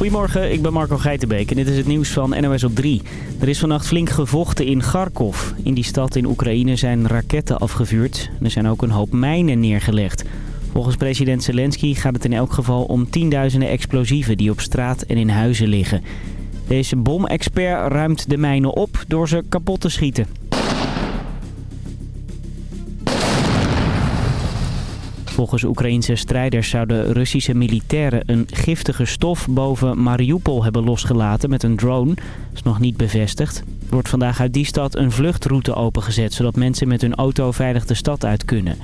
Goedemorgen, ik ben Marco Geitenbeek en dit is het nieuws van NOS op 3. Er is vannacht flink gevochten in Kharkov. In die stad in Oekraïne zijn raketten afgevuurd. Er zijn ook een hoop mijnen neergelegd. Volgens president Zelensky gaat het in elk geval om tienduizenden explosieven die op straat en in huizen liggen. Deze bomexpert ruimt de mijnen op door ze kapot te schieten. Volgens Oekraïnse strijders zouden Russische militairen een giftige stof boven Mariupol hebben losgelaten met een drone. Dat is nog niet bevestigd. Er wordt vandaag uit die stad een vluchtroute opengezet, zodat mensen met hun auto veilig de stad uit kunnen.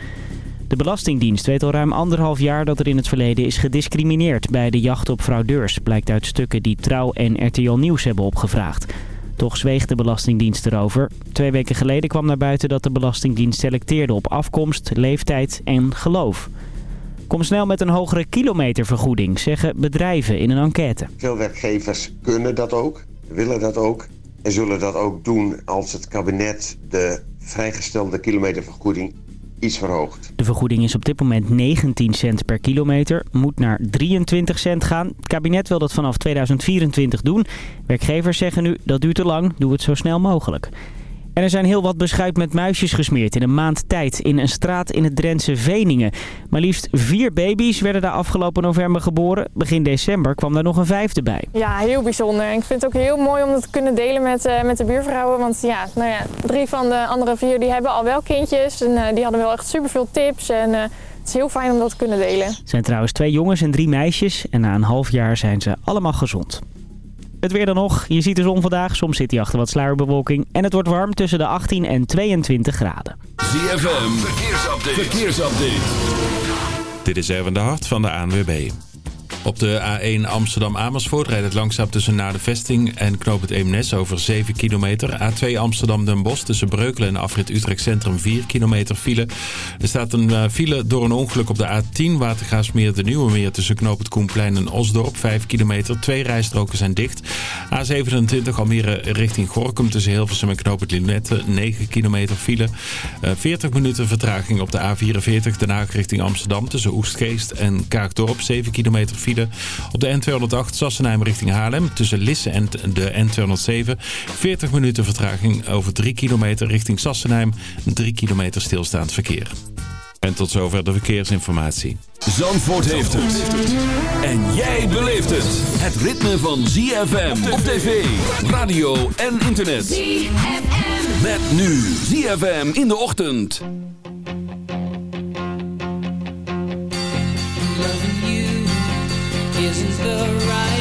De Belastingdienst weet al ruim anderhalf jaar dat er in het verleden is gediscrimineerd bij de jacht op fraudeurs, blijkt uit stukken die Trouw en RTL Nieuws hebben opgevraagd. Toch zweeg de Belastingdienst erover. Twee weken geleden kwam naar buiten dat de Belastingdienst selecteerde op afkomst, leeftijd en geloof. Kom snel met een hogere kilometervergoeding, zeggen bedrijven in een enquête. Veel werkgevers kunnen dat ook, willen dat ook en zullen dat ook doen als het kabinet de vrijgestelde kilometervergoeding iets verhoogd. De vergoeding is op dit moment 19 cent per kilometer, moet naar 23 cent gaan. Het kabinet wil dat vanaf 2024 doen. Werkgevers zeggen nu dat duurt te lang, doe het zo snel mogelijk. En er zijn heel wat beschuit met muisjes gesmeerd in een maand tijd in een straat in het Drentse Veningen. Maar liefst vier baby's werden daar afgelopen november geboren. Begin december kwam daar nog een vijfde bij. Ja, heel bijzonder. Ik vind het ook heel mooi om dat te kunnen delen met, uh, met de buurvrouwen. Want ja, nou ja, drie van de andere vier die hebben al wel kindjes. En uh, die hadden wel echt superveel tips. En uh, het is heel fijn om dat te kunnen delen. Het zijn trouwens twee jongens en drie meisjes. En na een half jaar zijn ze allemaal gezond. Het weer dan nog. Je ziet de zon vandaag. Soms zit hij achter wat sluierbewolking. En het wordt warm tussen de 18 en 22 graden. ZFM, verkeersupdate. verkeersupdate. Dit is Erwin de Hart van de ANWB. Op de A1 Amsterdam-Amersfoort rijdt het langzaam tussen naar de vesting en knoop het Eemnes over 7 kilometer. A2 Amsterdam-Den Bosch tussen Breukelen en afrit Utrecht Centrum 4 kilometer file. Er staat een uh, file door een ongeluk op de A10 Watergaasmeer de Nieuwe Meer tussen knoop het Koenplein en Osdorp 5 kilometer. Twee rijstroken zijn dicht. A27 Almere richting Gorkum tussen Hilversum en knoop het Linette 9 kilometer file. Uh, 40 minuten vertraging op de A44 Den Haag richting Amsterdam tussen Oestgeest en Kaagdorp 7 kilometer file. Op de N208 Sassenheim richting Haarlem tussen Lisse en de N207. 40 minuten vertraging over 3 kilometer richting Sassenheim. 3 kilometer stilstaand verkeer. En tot zover de verkeersinformatie. Zandvoort heeft het. En jij beleeft het. Het ritme van ZFM op tv, radio en internet. ZFM. Met nu ZFM in de ochtend. Isn't the right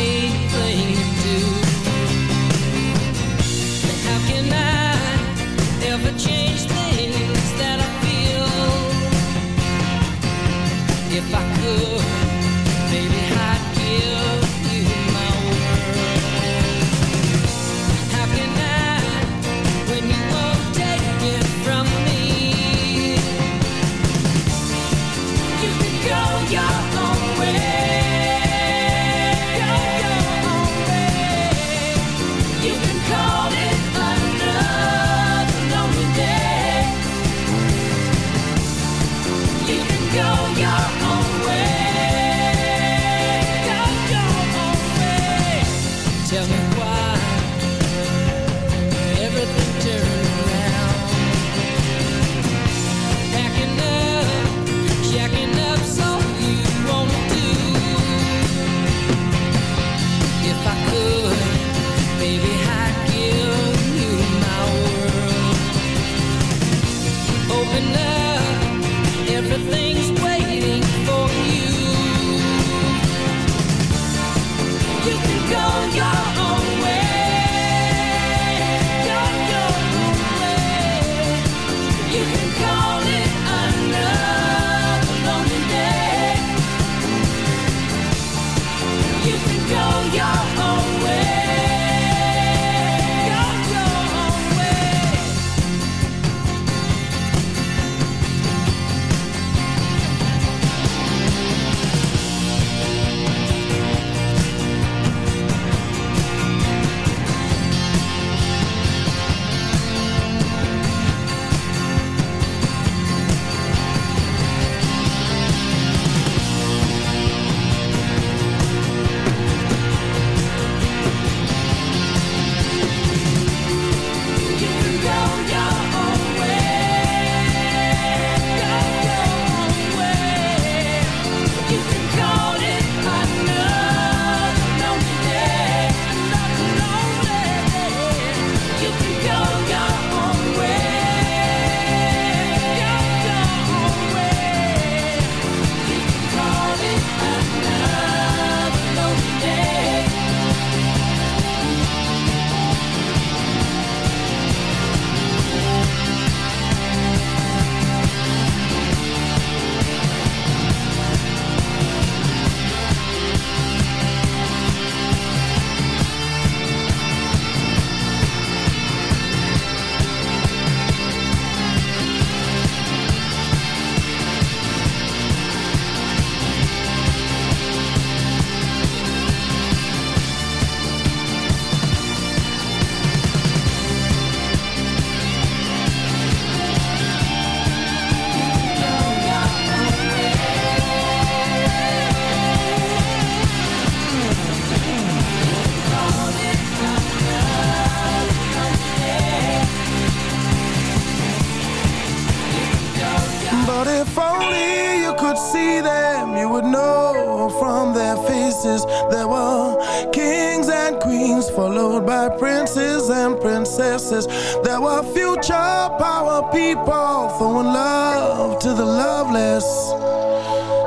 There were future power people throwing love to the loveless.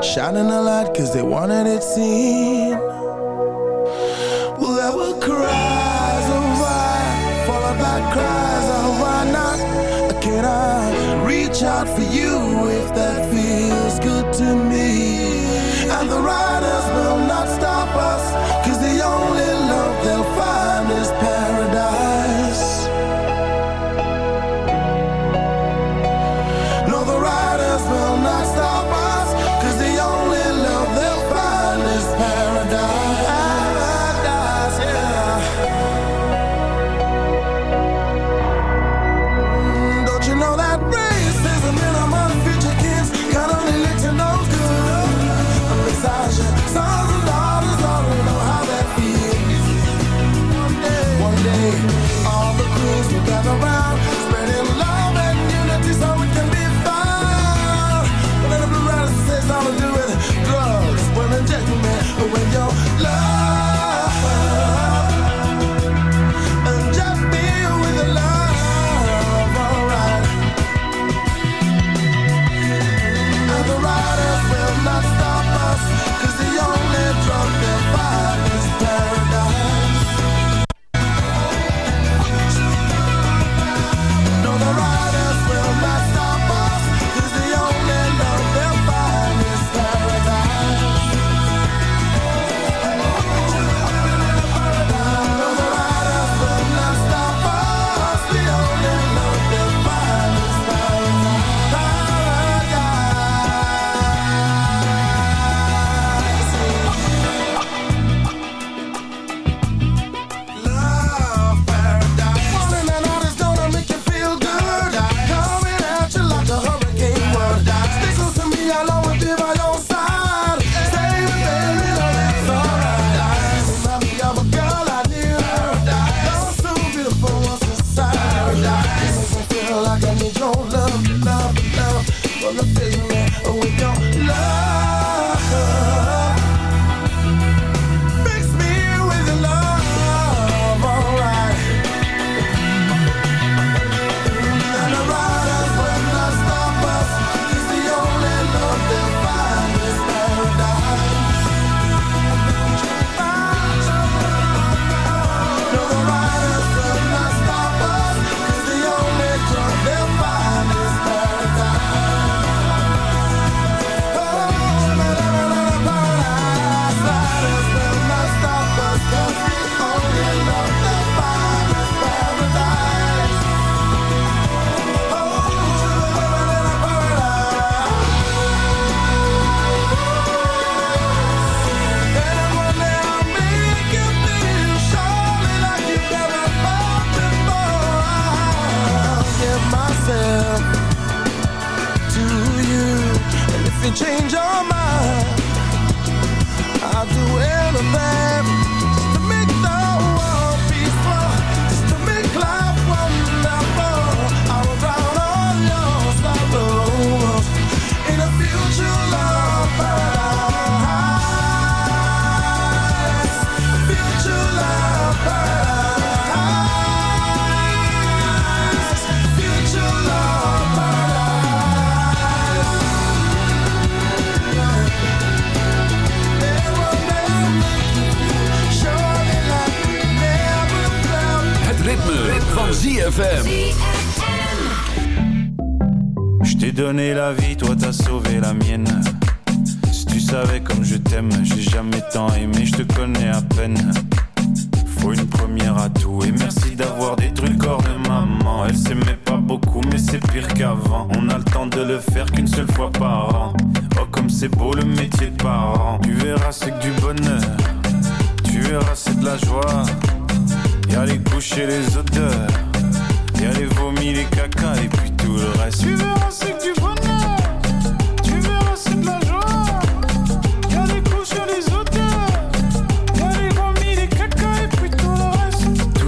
Shining a light cause they wanted it seen.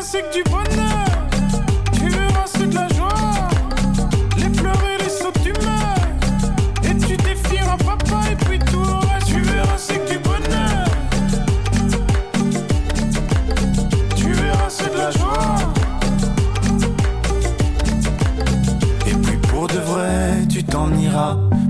C'est que du bonheur. Tu verras, c'est de la joie. Les pleurs et les sauts d'humeur. Et tu défieras papa et puis tout le reste. Tu verras, c'est que du bonheur. Tu verras, c'est de la joie. Et puis pour de vrai, tu t'en iras.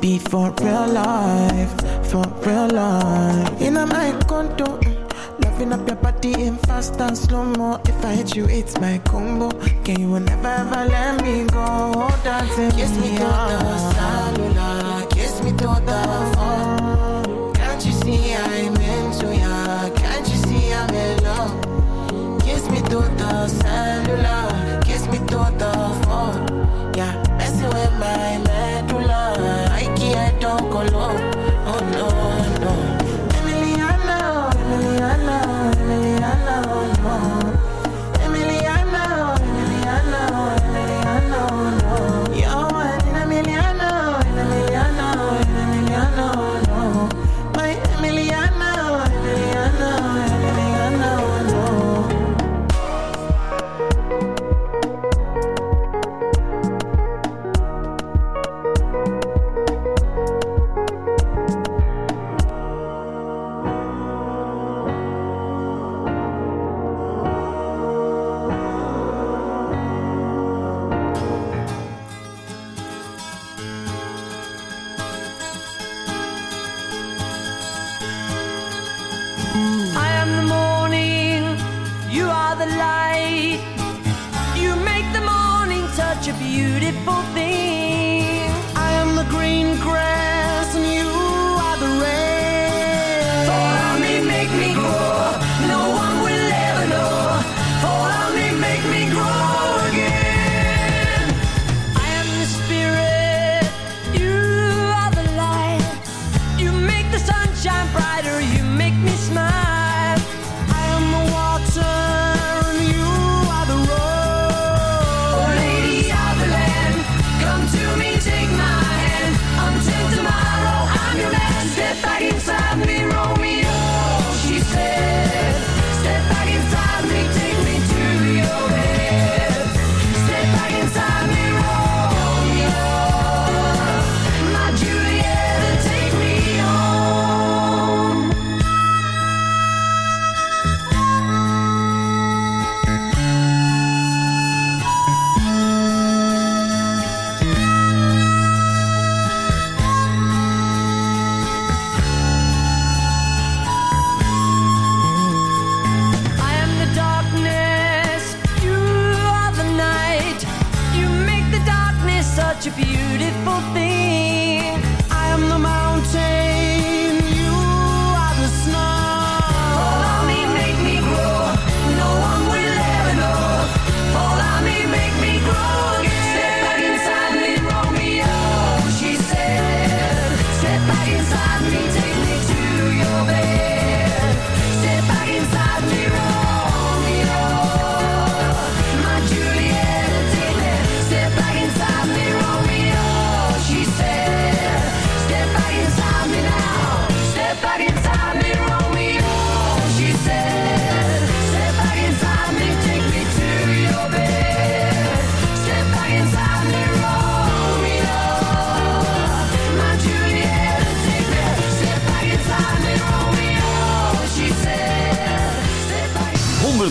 be for real life, for real life. In a my condo, mm, loving up your body in fast and slow mo. If I hit you, it's my combo. Can you never ever let me go? Dancing, kiss me to the cellular, kiss me to the phone. Can't you see I'm into ya? Can't you see I'm in love? Kiss me to the cellular.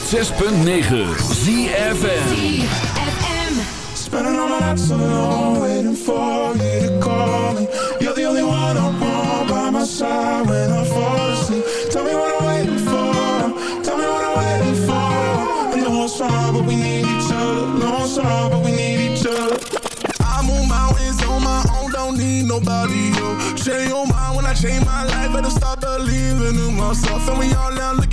106.9 ZFM. Spending all my nights alone, waiting for you to call me. You're the only one I want by my side when I fall asleep. Tell me what I'm waiting for. Tell me what I'm waiting for. I know it's wrong, but we need each other. No, it's wrong, but we need each other. I move mountains on my own, don't need nobody, yo. Change your mind when I change my life, better start believing in myself. And we all now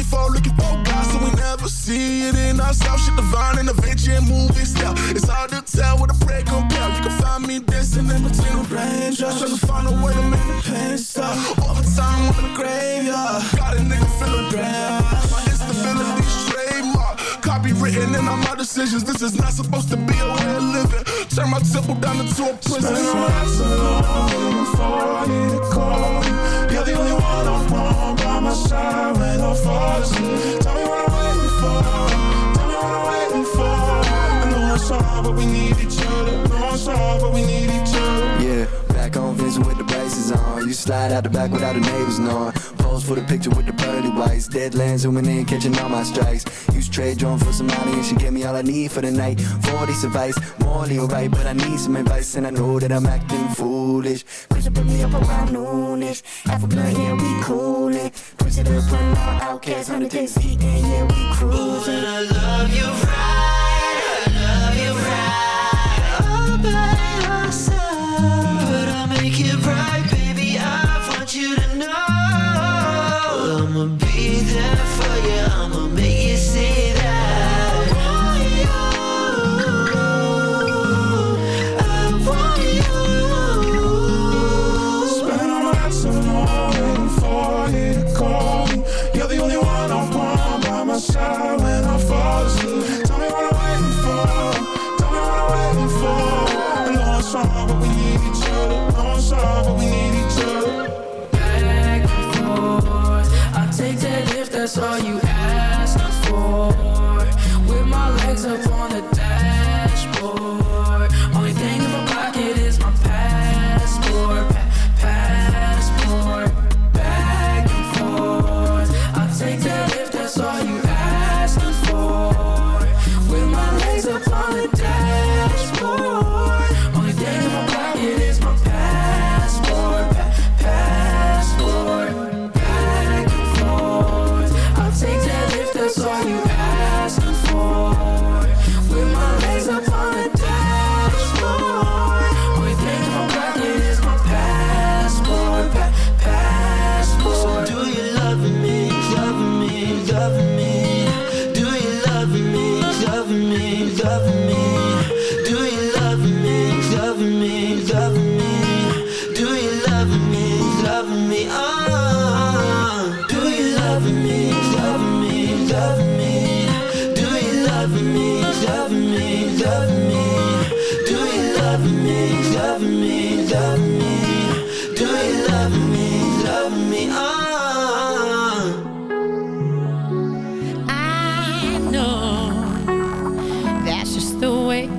we never see it in ourselves. Shit divine and adventure and movie style. It's hard to tell what a prayer compare. You can find me dancing in between the raindrops, trying to find a way to make the pain stop. Overtime on the graveyard, got a nigga feeling bad. My instability trademark, copywritten in all my decisions. This is not supposed to be a way of living. Turn my temple down into a prison. Spending my nights alone, for you to call. You're the only one I want by my side when I fall asleep. Tell me what I'm for. Me what I'm waiting for. I know it's hard, but we need each other. No, it's hard, but we need each other. Yeah, back on Vincent with the braces on. You slide out the back without the neighbors knowing. Pose for the picture with the pearly whites. Deadlands zooming in, catching all my strikes. Use trade drone for some money and she gave me all I need for the night. 40 advice, morally alright, but I need some advice and I know that I'm acting foolish. It, put me up around noonish. Half a blunt, yeah, we coolin'. Push it up, run out, outcast, 100 days and yeah, we cruising. I love you right,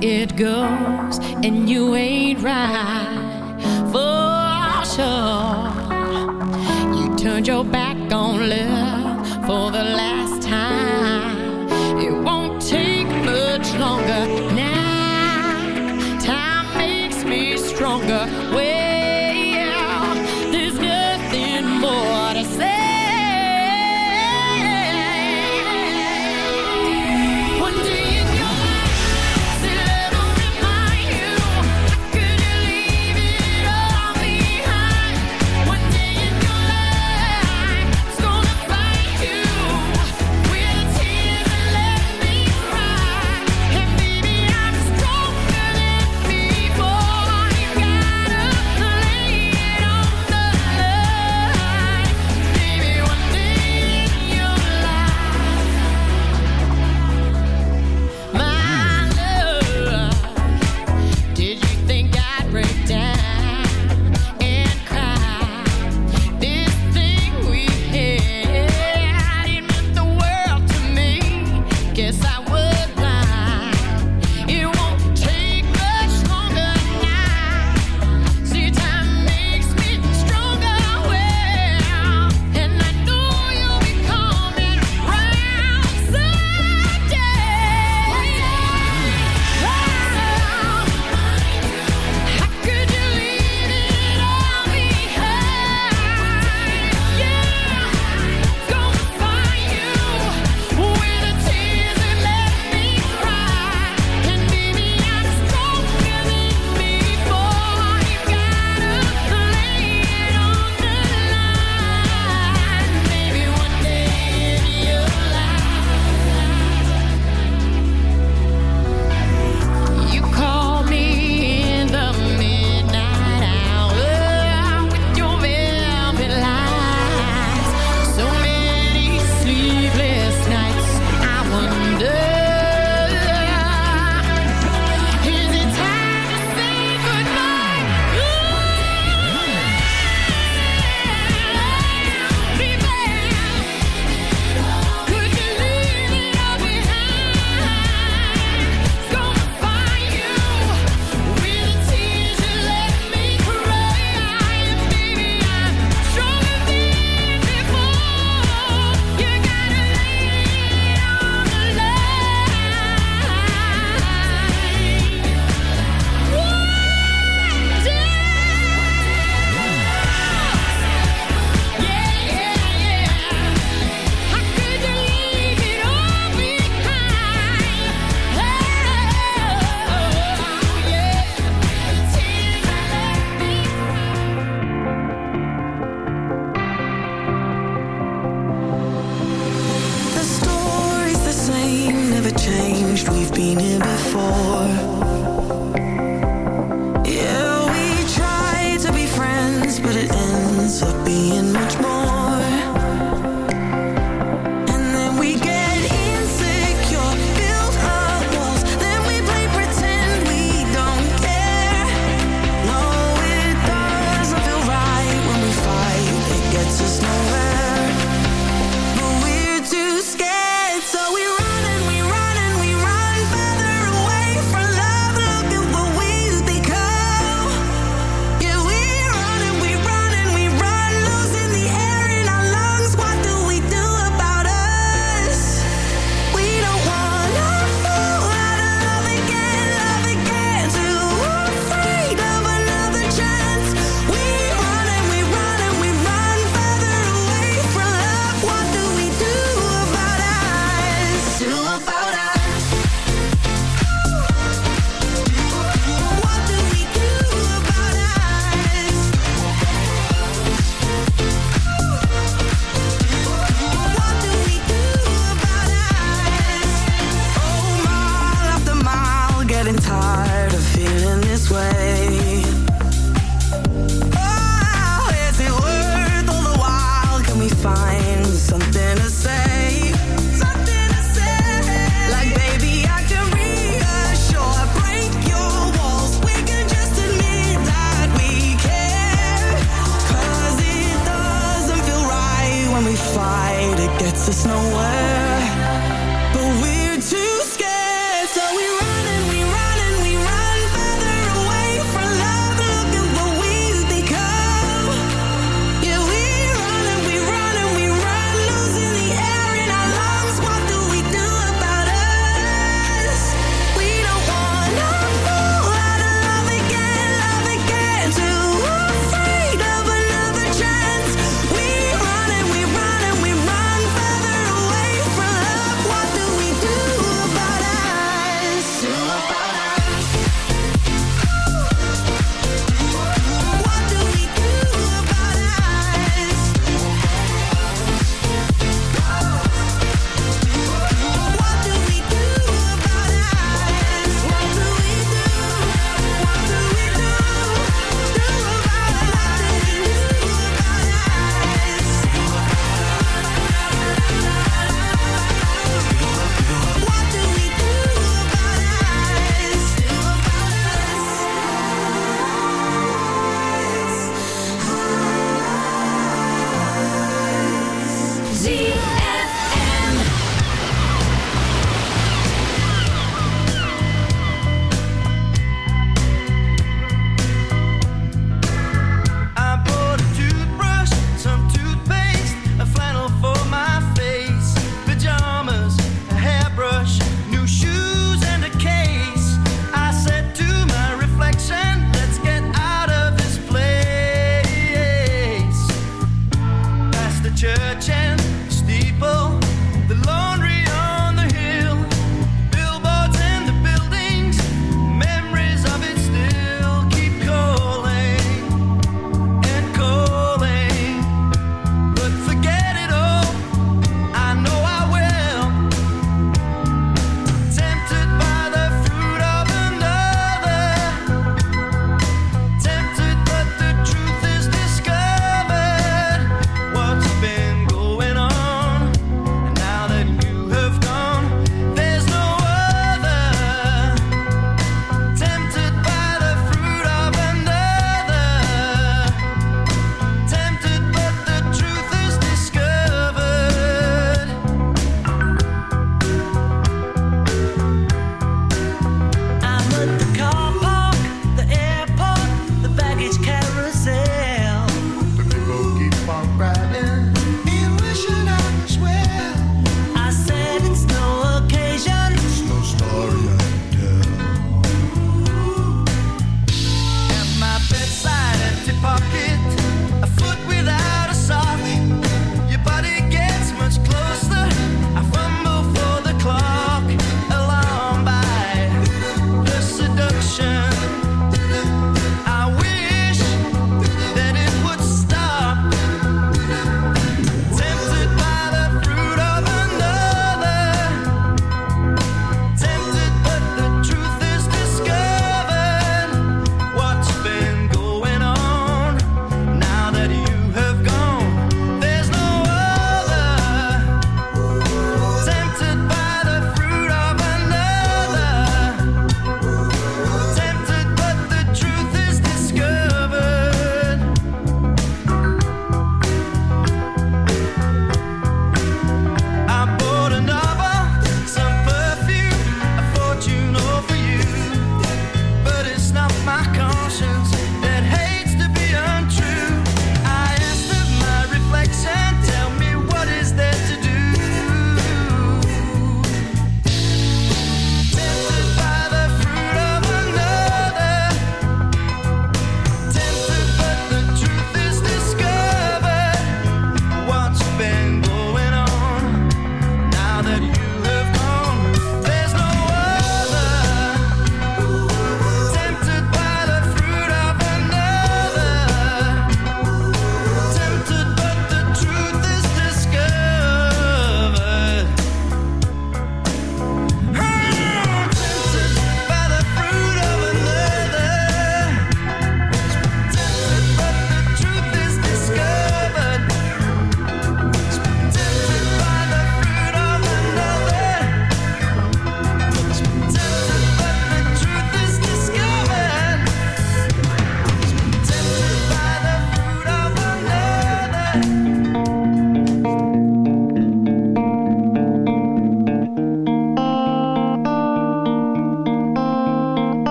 it goes, and you ain't right for sure. You turned your back on love for the last time.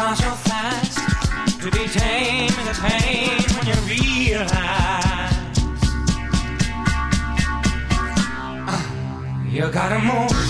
are so fast. To be tame is a pain when you realize uh, you gotta move.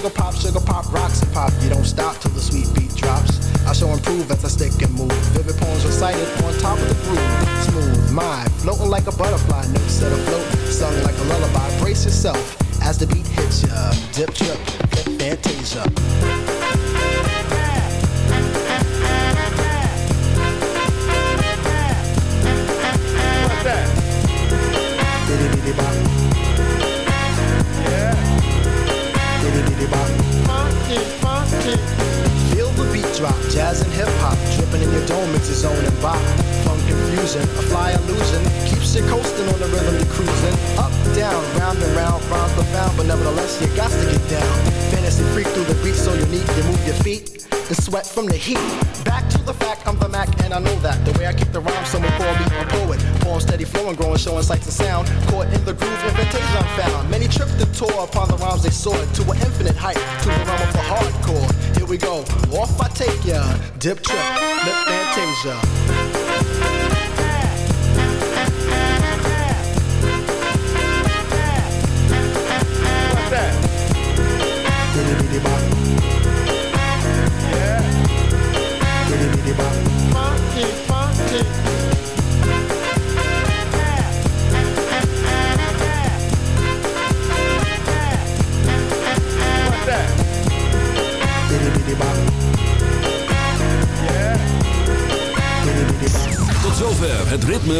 Sugar pop, sugar pop, rocks and pop. You don't stop till the sweet beat drops. I shall improve as I stick and move. Vivid poems recited on top of the groove. Smooth mind, floating like a butterfly, notes set afloat, sung like a lullaby. Brace yourself as the beat hits ya. Dip, trip, The upon the rhymes they soared to an infinite height, to the realm of the hardcore. Here we go, off I take ya. Dip trip, lip fantasia.